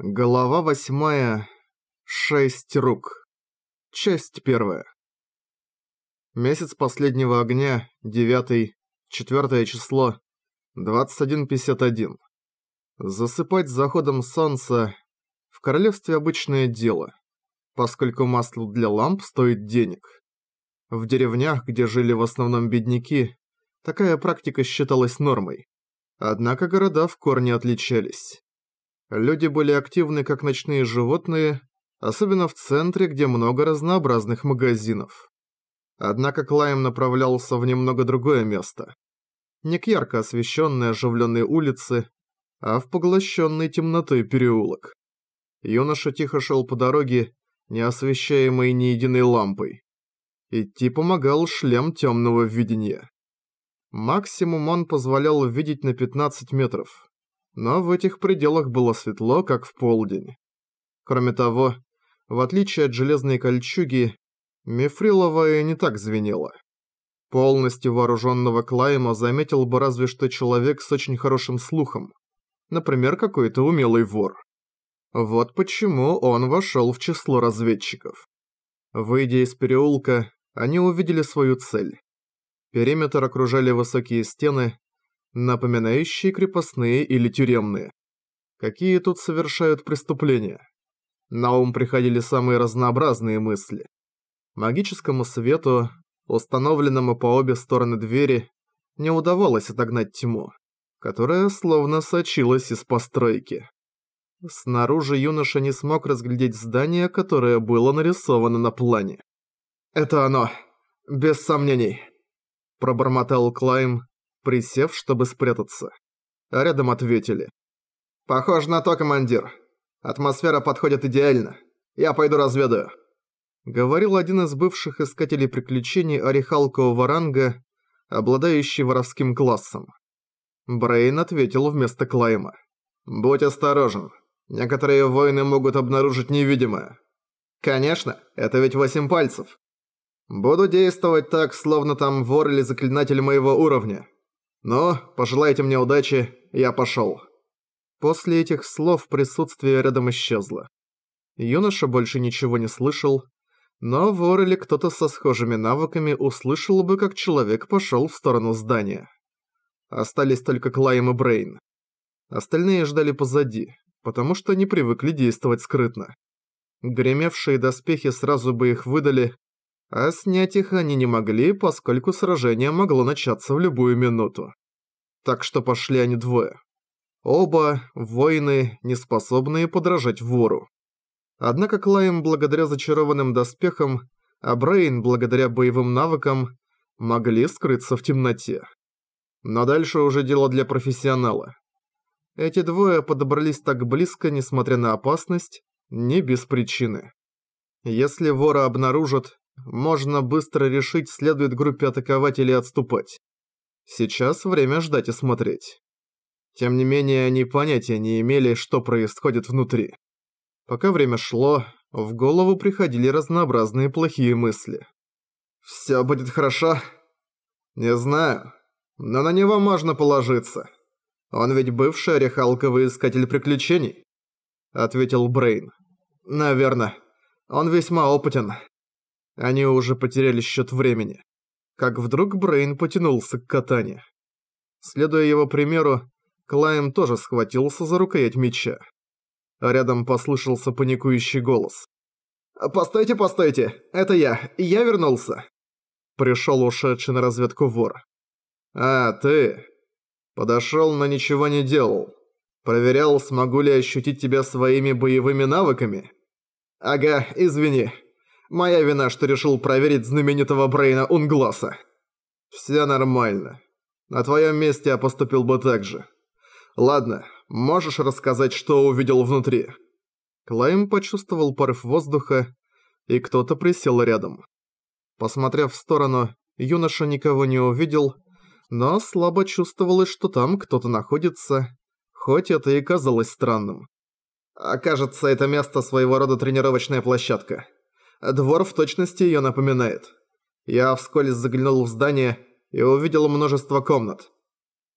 Глава восьмая. Шесть рук. Часть первая. Месяц последнего огня, девятый, четвертое число, 21.51. Засыпать с заходом солнца в королевстве обычное дело, поскольку масло для ламп стоит денег. В деревнях, где жили в основном бедняки, такая практика считалась нормой. Однако города в корне отличались. Люди были активны как ночные животные, особенно в центре, где много разнообразных магазинов. Однако Клайм направлялся в немного другое место. Не к ярко освещенной оживленной улице, а в поглощенный темнотой переулок. Юноша тихо шел по дороге, не освещаемой ни единой лампой. Идти помогал шлем темного видения. Максимум он позволял видеть на 15 метров но в этих пределах было светло, как в полдень. Кроме того, в отличие от железной кольчуги, мифриловая не так звенела. Полностью вооруженного Клайма заметил бы разве что человек с очень хорошим слухом. Например, какой-то умелый вор. Вот почему он вошел в число разведчиков. Выйдя из переулка, они увидели свою цель. Периметр окружали высокие стены, напоминающие крепостные или тюремные. Какие тут совершают преступления? На ум приходили самые разнообразные мысли. Магическому свету, установленному по обе стороны двери, не удавалось отогнать тьму, которая словно сочилась из постройки. Снаружи юноша не смог разглядеть здание, которое было нарисовано на плане. «Это оно, без сомнений», – пробормотал Клайм, присев, чтобы спрятаться. А рядом ответили. «Похоже на то, командир. Атмосфера подходит идеально. Я пойду разведаю». Говорил один из бывших искателей приключений орехалкового ранга, обладающий воровским классом. Брейн ответил вместо Клайма. «Будь осторожен. Некоторые воины могут обнаружить невидимое». «Конечно, это ведь восемь пальцев. Буду действовать так, словно там вор или заклинатель моего уровня. «Ну, пожелайте мне удачи, я пошёл». После этих слов присутствие рядом исчезло. Юноша больше ничего не слышал, но вор или кто-то со схожими навыками услышал бы, как человек пошёл в сторону здания. Остались только Клайм и Брейн. Остальные ждали позади, потому что не привыкли действовать скрытно. Гремевшие доспехи сразу бы их выдали, а снять их они не могли, поскольку сражение могло начаться в любую минуту. Так что пошли они двое. Оба – воины, не способные подражать вору. Однако Клайм благодаря зачарованным доспехам, а Брейн благодаря боевым навыкам могли скрыться в темноте. Но дальше уже дело для профессионала. Эти двое подобрались так близко, несмотря на опасность, не без причины. Если вора обнаружат, можно быстро решить, следует группе атаковать или отступать. Сейчас время ждать и смотреть. Тем не менее, они понятия не имели, что происходит внутри. Пока время шло, в голову приходили разнообразные плохие мысли. «Всё будет хорошо?» «Не знаю, но на него можно положиться. Он ведь бывший орехалковый искатель приключений», — ответил Брейн. «Наверно. Он весьма опытен». Они уже потеряли счет времени. Как вдруг Брейн потянулся к катане. Следуя его примеру, Клайм тоже схватился за рукоять меча. Рядом послышался паникующий голос. «Постойте, постойте! Это я! Я вернулся!» Пришел ушедший на разведку вор. «А, ты...» Подошел, но ничего не делал. Проверял, смогу ли ощутить тебя своими боевыми навыками? Ага, извини. Моя вина, что решил проверить знаменитого Брейна Унгласа. Все нормально. На твоем месте я поступил бы так же. Ладно, можешь рассказать, что увидел внутри?» Клайм почувствовал порыв воздуха, и кто-то присел рядом. Посмотрев в сторону, юноша никого не увидел, но слабо чувствовалось, что там кто-то находится, хоть это и казалось странным. «А кажется, это место своего рода тренировочная площадка. Двор в точности ее напоминает. Я вскользь заглянул в здание и увидел множество комнат.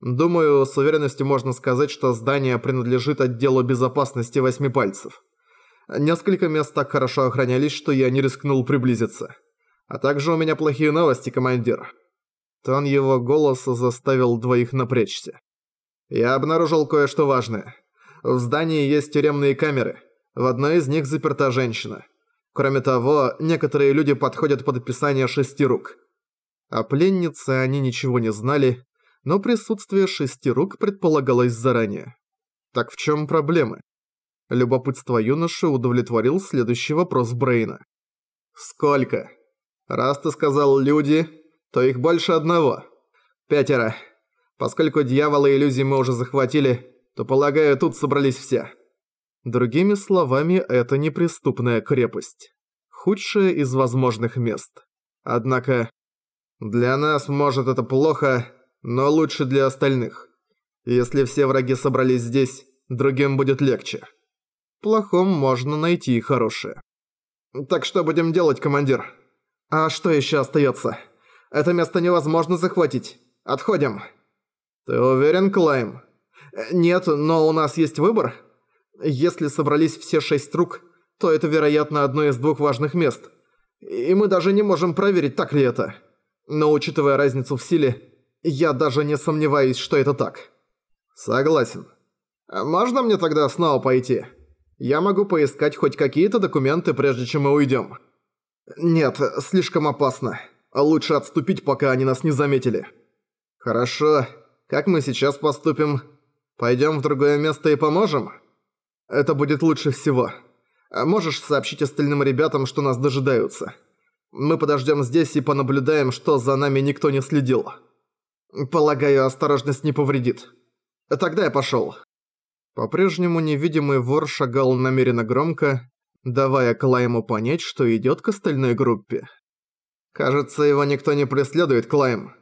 Думаю, с уверенностью можно сказать, что здание принадлежит отделу безопасности Восьми Пальцев. Несколько мест так хорошо охранялись, что я не рискнул приблизиться. А также у меня плохие новости, командир. Тон его голоса заставил двоих напрячься. Я обнаружил кое-что важное. В здании есть тюремные камеры. В одной из них заперта женщина. Кроме того, некоторые люди подходят под описание шести рук. О пленнице они ничего не знали, но присутствие шести рук предполагалось заранее. Так в чем проблемы? Любопытство юноши удовлетворил следующий вопрос Брейна. «Сколько? Раз ты сказал «люди», то их больше одного. Пятеро. Поскольку дьявола иллюзий мы уже захватили, то, полагаю, тут собрались все». Другими словами, это неприступная крепость. Худшая из возможных мест. Однако, для нас, может, это плохо, но лучше для остальных. Если все враги собрались здесь, другим будет легче. Плохом можно найти и хорошее. Так что будем делать, командир? А что еще остается? Это место невозможно захватить. Отходим. Ты уверен, Клайм? Нет, но у нас есть выбор. Если собрались все шесть рук, то это, вероятно, одно из двух важных мест. И мы даже не можем проверить, так ли это. Но учитывая разницу в силе, я даже не сомневаюсь, что это так. Согласен. Можно мне тогда снова пойти? Я могу поискать хоть какие-то документы, прежде чем мы уйдем. Нет, слишком опасно. Лучше отступить, пока они нас не заметили. Хорошо. Как мы сейчас поступим? Пойдем в другое место и поможем? Это будет лучше всего. Можешь сообщить остальным ребятам, что нас дожидаются. Мы подождем здесь и понаблюдаем, что за нами никто не следил. Полагаю, осторожность не повредит. Тогда я пошёл. По-прежнему невидимый вор шагал намеренно громко, давая Клайму понять, что идёт к остальной группе. Кажется, его никто не преследует, Клайм.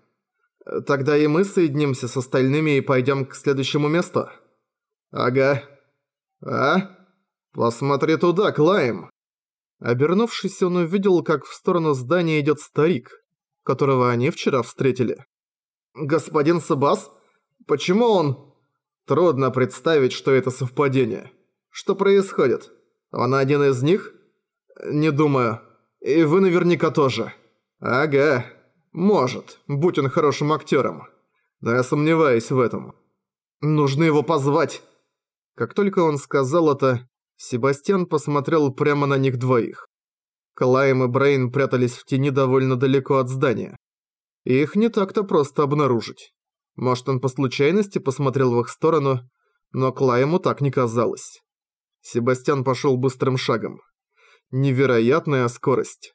Тогда и мы соединимся с остальными и пойдём к следующему месту. Ага. А? Посмотри туда, Клайм. Обернувшись, он увидел, как в сторону здания идёт старик, которого они вчера встретили. «Господин Сабас? Почему он...» «Трудно представить, что это совпадение. Что происходит? Он один из них?» «Не думаю. И вы наверняка тоже». «Ага. Может, будь он хорошим актером. Да я сомневаюсь в этом. Нужно его позвать». Как только он сказал это, Себастьян посмотрел прямо на них двоих. Клайм и Брейн прятались в тени довольно далеко от здания. Их не так-то просто обнаружить. Может, он по случайности посмотрел в их сторону, но Клайму так не казалось. Себастьян пошел быстрым шагом. Невероятная скорость.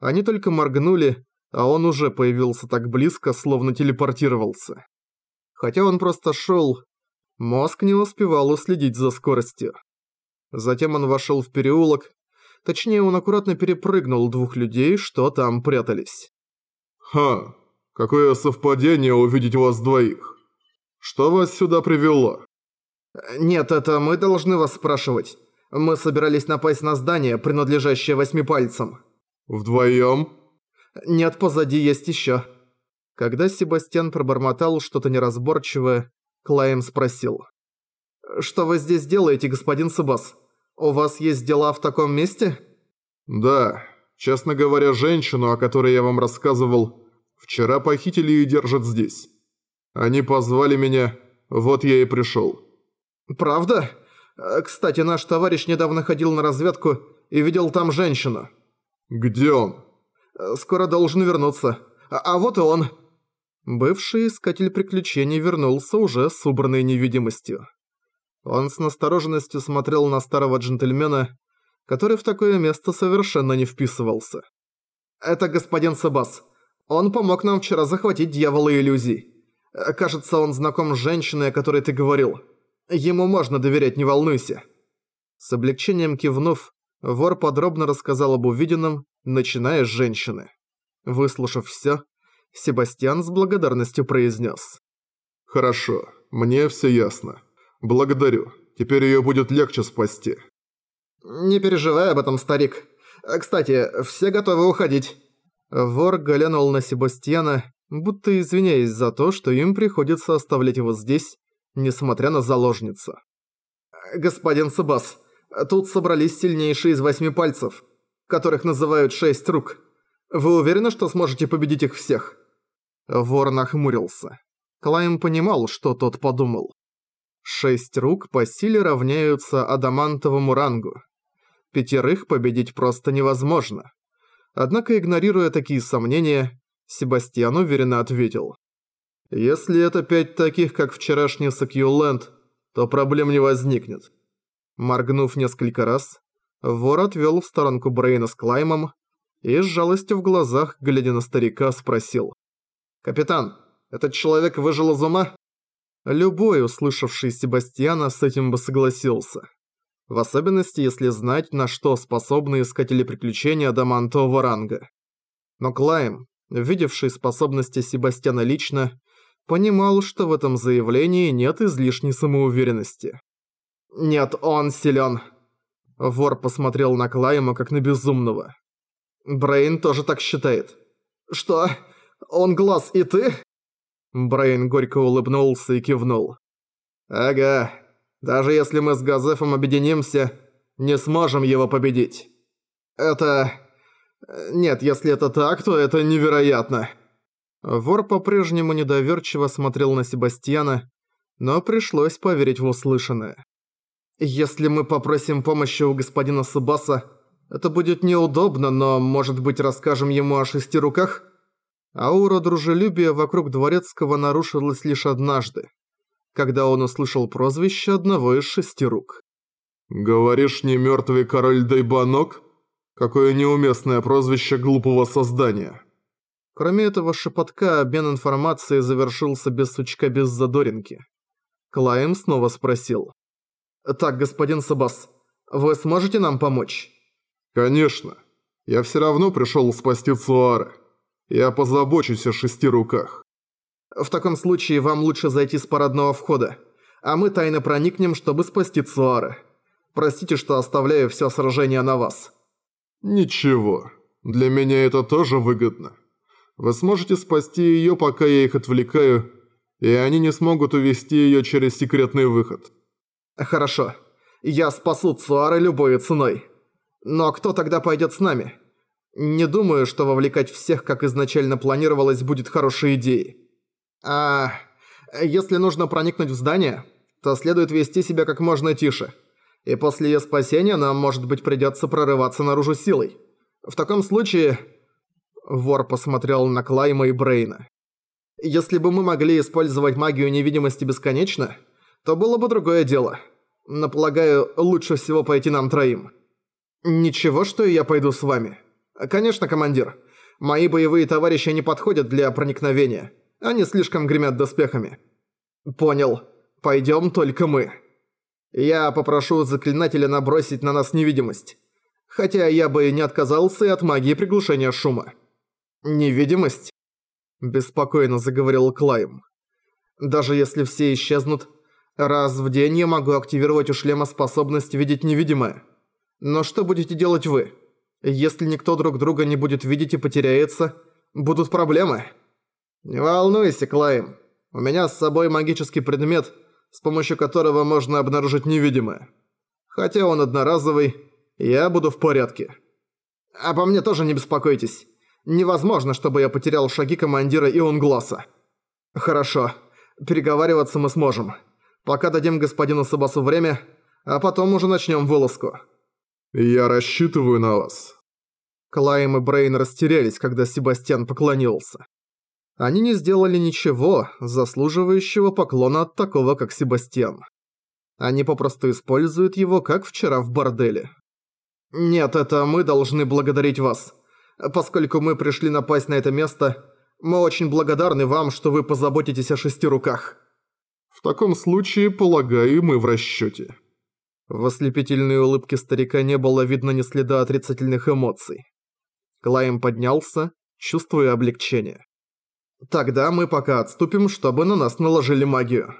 Они только моргнули, а он уже появился так близко, словно телепортировался. Хотя он просто шел, мозг не успевал уследить за скоростью. Затем он вошел в переулок, точнее он аккуратно перепрыгнул двух людей, что там прятались. «Ха, какое совпадение увидеть вас двоих. Что вас сюда привело?» «Нет, это мы должны вас спрашивать. Мы собирались напасть на здание, принадлежащее Восьмипальцам». «Вдвоем?» «Нет, позади есть еще». Когда Себастьян пробормотал что-то неразборчивое, Клайм спросил. «Что вы здесь делаете, господин Сабас? У вас есть дела в таком месте?» «Да, Честно говоря, женщину, о которой я вам рассказывал, вчера похитили и держат здесь. Они позвали меня, вот я и пришел. «Правда? Кстати, наш товарищ недавно ходил на разведку и видел там женщину». «Где он?» «Скоро должен вернуться. А, а вот и он». Бывший искатель приключений вернулся уже с убранной невидимостью. Он с настороженностью смотрел на старого джентльмена, который в такое место совершенно не вписывался. «Это господин Сабас. Он помог нам вчера захватить дьявола иллюзий. Кажется, он знаком с женщиной, о которой ты говорил. Ему можно доверять, не волнуйся». С облегчением кивнув, вор подробно рассказал об увиденном, начиная с женщины. Выслушав всё, Себастьян с благодарностью произнес. «Хорошо, мне всё ясно. Благодарю. Теперь её будет легче спасти». «Не переживай об этом, старик. Кстати, все готовы уходить». Вор глянул на Себастьяна, будто извиняясь за то, что им приходится оставлять его здесь, несмотря на заложницу. «Господин Сабас, тут собрались сильнейшие из восьми пальцев, которых называют шесть рук. Вы уверены, что сможете победить их всех?» Вор нахмурился. Клайм понимал, что тот подумал. Шесть рук по силе равняются адамантовому рангу. Пятерых победить просто невозможно. Однако, игнорируя такие сомнения, Себастьян уверенно ответил. «Если это пять таких, как вчерашний Сакьюленд, то проблем не возникнет». Моргнув несколько раз, вор отвел в сторонку Брейна с Клаймом и с жалостью в глазах, глядя на старика, спросил. «Капитан, этот человек выжил из ума?» Любой, услышавший Себастьяна, с этим бы согласился. В особенности, если знать, на что способны искатели приключений адамантового ранга. Но Клайм, видевший способности Себастьяна лично, понимал, что в этом заявлении нет излишней самоуверенности. «Нет, он силен. Вор посмотрел на Клайма как на безумного. Брейн тоже так считает. «Что? Он глаз и ты?» Брейн горько улыбнулся и кивнул. «Ага, даже если мы с Газефом объединимся, не сможем его победить. Это... Нет, если это так, то это невероятно». Вор по-прежнему недоверчиво смотрел на Себастьяна, но пришлось поверить в услышанное. «Если мы попросим помощи у господина Сабаса, это будет неудобно, но, может быть, расскажем ему о шести руках?» Аура дружелюбия вокруг Дворецкого нарушилась лишь однажды, когда он услышал прозвище одного из шести рук. «Говоришь, не мертвый король Дайбанок? Какое неуместное прозвище глупого создания!» Кроме этого шепотка, обмен информацией завершился без сучка без задоринки. Клайм снова спросил. «Так, господин Сабас, вы сможете нам помочь?» «Конечно. Я все равно пришел спасти Цуара. Я позабочусь о шести руках». «В таком случае вам лучше зайти с парадного входа, а мы тайно проникнем, чтобы спасти Цуара. Простите, что оставляю все сражение на вас». «Ничего. Для меня это тоже выгодно. Вы сможете спасти ее, пока я их отвлекаю, и они не смогут увести ее через секретный выход». «Хорошо. Я спасу Цуара любой ценой. Но кто тогда пойдет с нами?» Не думаю, что вовлекать всех, как изначально планировалось, будет хорошей идеей. А если нужно проникнуть в здание, то следует вести себя как можно тише. И после ее спасения нам, может быть, придется прорываться наружу силой. В таком случае... Вор посмотрел на Клайма и Брейна. Если бы мы могли использовать магию невидимости бесконечно, то было бы другое дело. Но, полагаю, лучше всего пойти нам троим. Ничего, что я пойду с вами. «Конечно, командир. Мои боевые товарищи не подходят для проникновения. Они слишком гремят доспехами». «Понял. Пойдем только мы. Я попрошу заклинателя набросить на нас невидимость. Хотя я бы не отказался от магии приглушения шума». «Невидимость?» – беспокойно заговорил Клайм. «Даже если все исчезнут, раз в день я могу активировать у шлема способность видеть невидимое. Но что будете делать вы?» Если никто друг друга не будет видеть и потеряется, будут проблемы. Не волнуйся, Клайм. У меня с собой магический предмет, с помощью которого можно обнаружить невидимое. Хотя он одноразовый, я буду в порядке. Обо мне тоже не беспокойтесь. Невозможно, чтобы я потерял шаги командира Ионгласа. Хорошо. Переговариваться мы сможем. Пока дадим господину Сабасу время, а потом уже начнем вылазку. «Я рассчитываю на вас». Клайм и Брейн растерялись, когда Себастьян поклонился. Они не сделали ничего, заслуживающего поклона от такого, как Себастьян. Они попросту используют его, как вчера в борделе. «Нет, это мы должны благодарить вас. Поскольку мы пришли напасть на это место, мы очень благодарны вам, что вы позаботитесь о шести руках». «В таком случае, полагаю, мы в расчёте». В ослепительной улыбке старика не было видно ни следа отрицательных эмоций. Клайм поднялся, чувствуя облегчение. «Тогда мы пока отступим, чтобы на нас наложили магию».